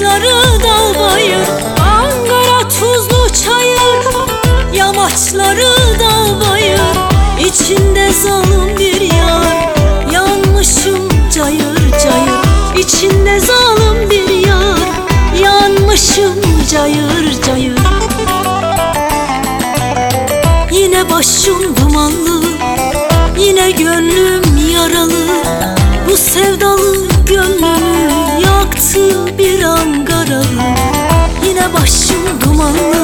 Yamaçları dal bayır Ankara tuzlu çayır Yamaçları dal bayır İçinde zalim bir yar Yanmışım cayır cayır. İçinde zalim bir yar Yanmışım cayır cayır. Yine başım dumanlı Yine gönlüm yaralı. Bu sevdalı gönlümü yaktı. woman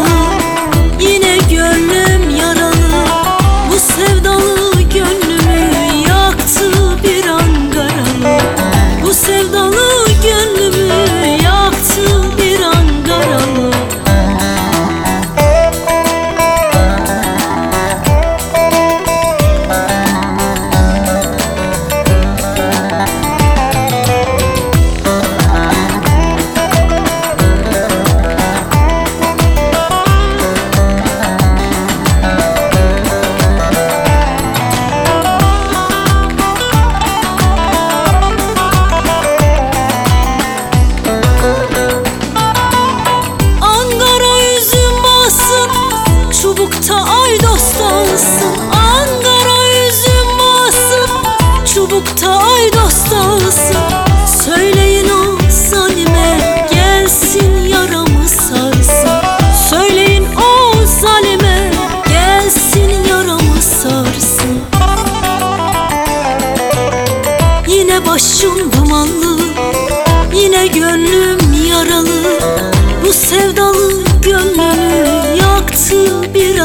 Başım dumanlı Yine gönlüm yaralı. Bu sevdalı gönlümü yaktı bir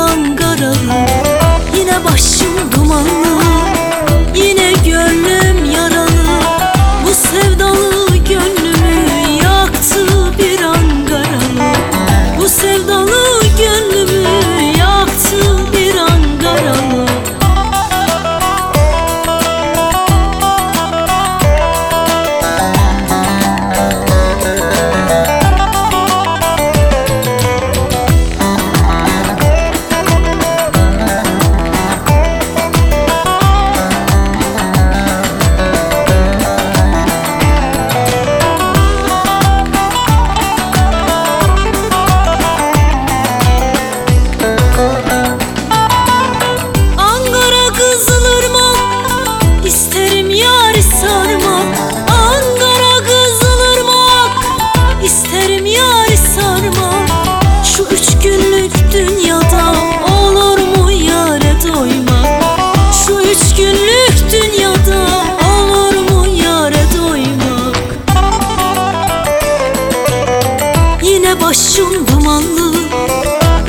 Başım dumanlı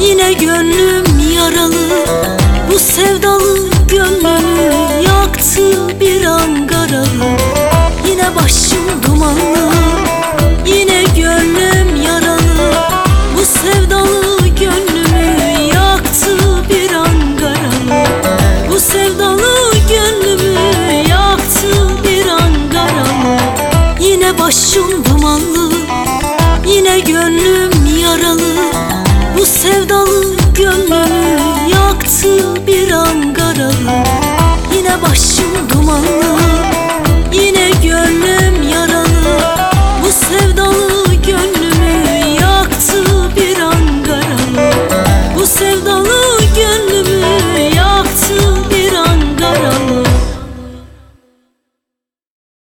Yine gönlüm yaralı. Bu sevdalı gönlümü Yaktı bir angaralı Yine başım dumanlı Yine gönlüm yaralı. Bu sevdalı gönlümü Yaktı bir angaralı Bu sevdalı gönlümü Yaktı bir angaralı Yine başım Sevdalı gönlümü yaktı bir angaralı Yine başım dumanlı